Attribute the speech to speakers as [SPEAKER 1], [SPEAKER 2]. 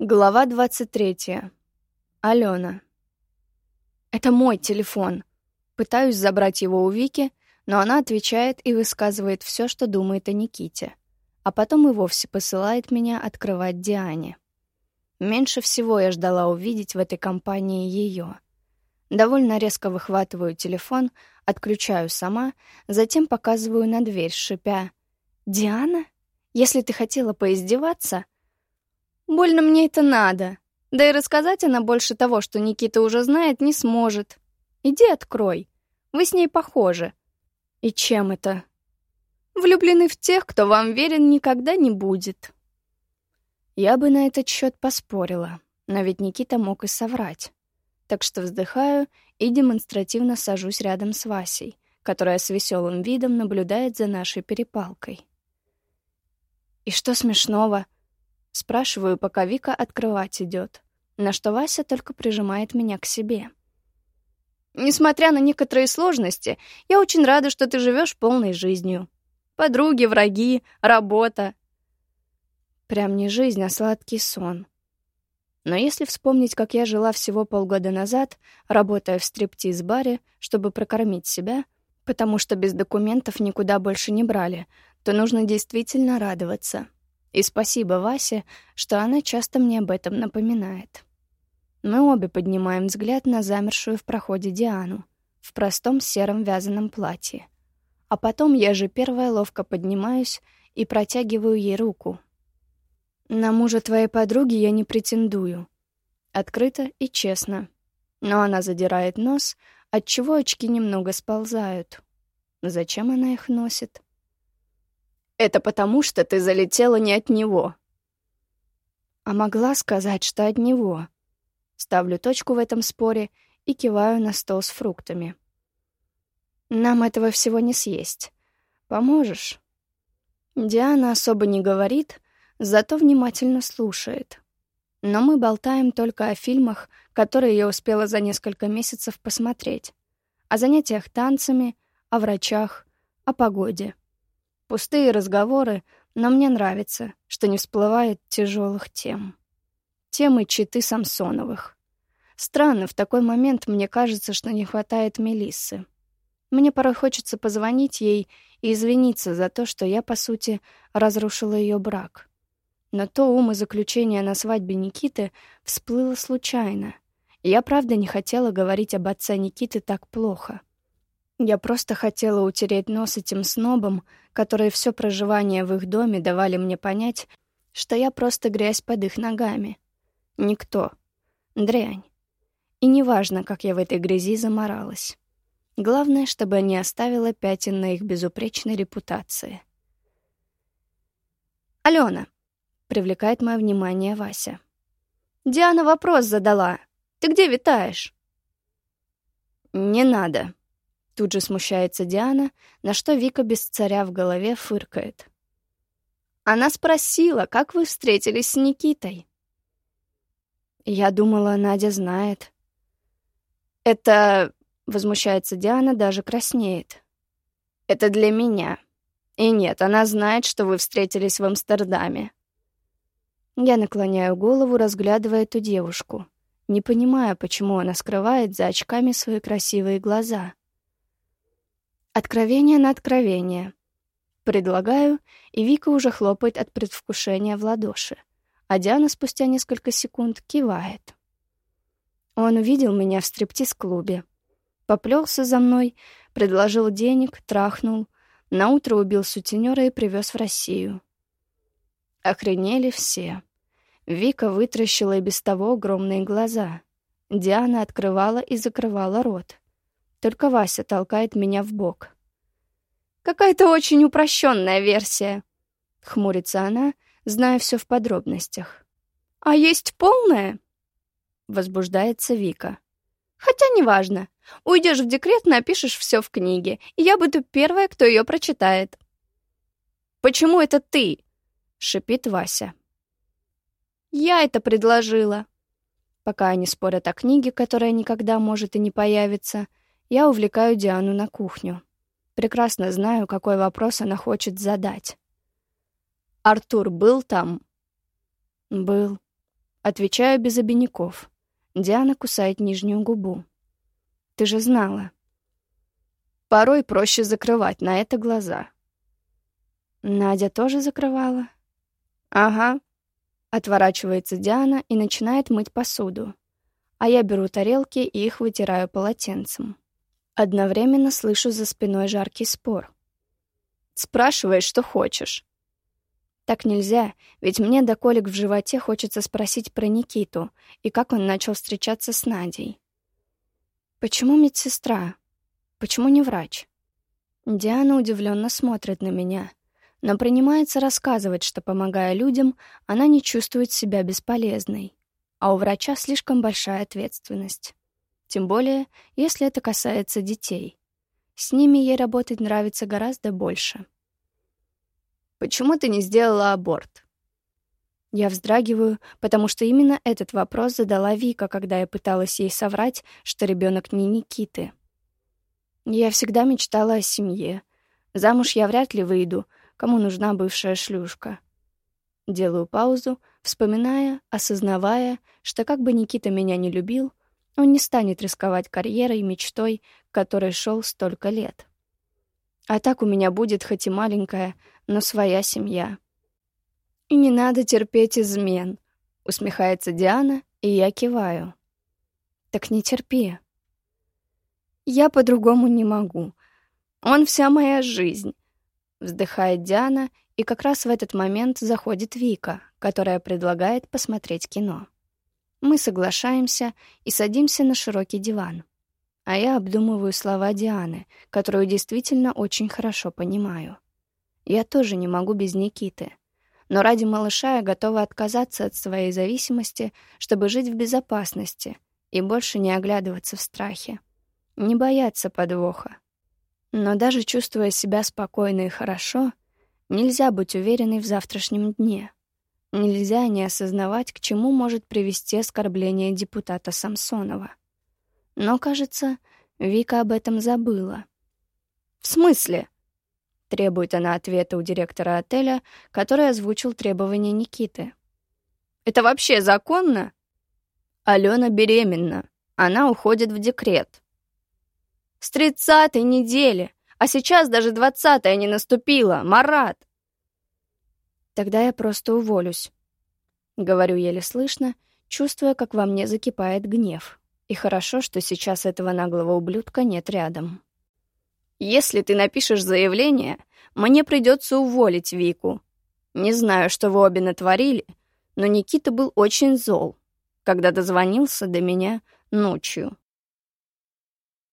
[SPEAKER 1] Глава 23. Алена. Это мой телефон. Пытаюсь забрать его у Вики, но она отвечает и высказывает все, что думает о Никите. А потом и вовсе посылает меня открывать Диане. Меньше всего я ждала увидеть в этой компании ее. Довольно резко выхватываю телефон, отключаю сама, затем показываю на дверь, шипя. «Диана, если ты хотела поиздеваться...» Больно мне это надо. Да и рассказать она больше того, что Никита уже знает, не сможет. Иди открой. Вы с ней похожи. И чем это? Влюблены в тех, кто вам верен, никогда не будет. Я бы на этот счет поспорила, но ведь Никита мог и соврать. Так что вздыхаю и демонстративно сажусь рядом с Васей, которая с веселым видом наблюдает за нашей перепалкой. И что смешного — Спрашиваю, пока Вика открывать идет, на что Вася только прижимает меня к себе. Несмотря на некоторые сложности, я очень рада, что ты живешь полной жизнью. Подруги, враги, работа. Прям не жизнь, а сладкий сон. Но если вспомнить, как я жила всего полгода назад, работая в стриптиз-баре, чтобы прокормить себя, потому что без документов никуда больше не брали, то нужно действительно радоваться. И спасибо Васе, что она часто мне об этом напоминает. Мы обе поднимаем взгляд на замершую в проходе Диану в простом сером вязаном платье. А потом я же первая ловко поднимаюсь и протягиваю ей руку. На мужа твоей подруги я не претендую. Открыто и честно. Но она задирает нос, отчего очки немного сползают. Зачем она их носит? Это потому, что ты залетела не от него. А могла сказать, что от него. Ставлю точку в этом споре и киваю на стол с фруктами. Нам этого всего не съесть. Поможешь? Диана особо не говорит, зато внимательно слушает. Но мы болтаем только о фильмах, которые я успела за несколько месяцев посмотреть. О занятиях танцами, о врачах, о погоде. Пустые разговоры, но мне нравится, что не всплывает тяжелых тем. Темы читы Самсоновых. Странно, в такой момент мне кажется, что не хватает Мелиссы. Мне порой хочется позвонить ей и извиниться за то, что я, по сути, разрушила ее брак. Но то умозаключение на свадьбе Никиты всплыло случайно. Я правда не хотела говорить об отце Никиты так плохо. Я просто хотела утереть нос этим снобам, которые все проживание в их доме давали мне понять, что я просто грязь под их ногами. Никто. Дрянь. И неважно, как я в этой грязи заморалась. Главное, чтобы не оставила пятен на их безупречной репутации. «Алена!» — привлекает мое внимание Вася. «Диана вопрос задала. Ты где витаешь?» «Не надо», Тут же смущается Диана, на что Вика без царя в голове фыркает. Она спросила, как вы встретились с Никитой. Я думала, Надя знает. Это... Возмущается Диана, даже краснеет. Это для меня. И нет, она знает, что вы встретились в Амстердаме. Я наклоняю голову, разглядывая эту девушку, не понимая, почему она скрывает за очками свои красивые глаза. Откровение на откровение. Предлагаю, и Вика уже хлопает от предвкушения в ладоши, а Диана спустя несколько секунд кивает. Он увидел меня в стриптиз-клубе. Поплелся за мной, предложил денег, трахнул, наутро убил сутенера и привез в Россию. Охренели все. Вика вытращила и без того огромные глаза. Диана открывала и закрывала рот. Только Вася толкает меня в бок. Какая-то очень упрощенная версия. Хмурится она, зная все в подробностях. А есть полная? Возбуждается Вика. Хотя неважно. Уйдешь в декрет, напишешь все в книге, и я буду первая, кто ее прочитает. «Почему это ты?» — шипит Вася. «Я это предложила». Пока они спорят о книге, которая никогда может и не появиться, я увлекаю Диану на кухню. Прекрасно знаю, какой вопрос она хочет задать. «Артур был там?» «Был», Отвечаю без обиняков. Диана кусает нижнюю губу. Ты же знала. Порой проще закрывать на это глаза. Надя тоже закрывала? Ага. Отворачивается Диана и начинает мыть посуду. А я беру тарелки и их вытираю полотенцем. Одновременно слышу за спиной жаркий спор. Спрашивай, что хочешь. Так нельзя, ведь мне до колик в животе хочется спросить про Никиту и как он начал встречаться с Надей. Почему медсестра? Почему не врач? Диана удивленно смотрит на меня, но принимается рассказывать, что, помогая людям, она не чувствует себя бесполезной, а у врача слишком большая ответственность. Тем более, если это касается детей. С ними ей работать нравится гораздо больше. Почему ты не сделала аборт?» Я вздрагиваю, потому что именно этот вопрос задала Вика, когда я пыталась ей соврать, что ребенок не Никиты. Я всегда мечтала о семье. Замуж я вряд ли выйду, кому нужна бывшая шлюшка. Делаю паузу, вспоминая, осознавая, что как бы Никита меня не любил, он не станет рисковать карьерой и мечтой, которой шел столько лет. А так у меня будет хоть и маленькая, но своя семья. «И не надо терпеть измен», — усмехается Диана, и я киваю. «Так не терпи». «Я по-другому не могу. Он вся моя жизнь», — вздыхает Диана, и как раз в этот момент заходит Вика, которая предлагает посмотреть кино. Мы соглашаемся и садимся на широкий диван. А я обдумываю слова Дианы, которую действительно очень хорошо понимаю. Я тоже не могу без Никиты. Но ради малыша я готова отказаться от своей зависимости, чтобы жить в безопасности и больше не оглядываться в страхе. Не бояться подвоха. Но даже чувствуя себя спокойно и хорошо, нельзя быть уверенной в завтрашнем дне. Нельзя не осознавать, к чему может привести оскорбление депутата Самсонова. Но, кажется, Вика об этом забыла. «В смысле?» Требует она ответа у директора отеля, который озвучил требования Никиты. «Это вообще законно?» Алена беременна. Она уходит в декрет. «С тридцатой недели! А сейчас даже двадцатая не наступила! Марат!» «Тогда я просто уволюсь», — говорю еле слышно, чувствуя, как во мне закипает гнев. И хорошо, что сейчас этого наглого ублюдка нет рядом. Если ты напишешь заявление, мне придется уволить Вику. Не знаю, что вы обе натворили, но Никита был очень зол, когда дозвонился до меня ночью.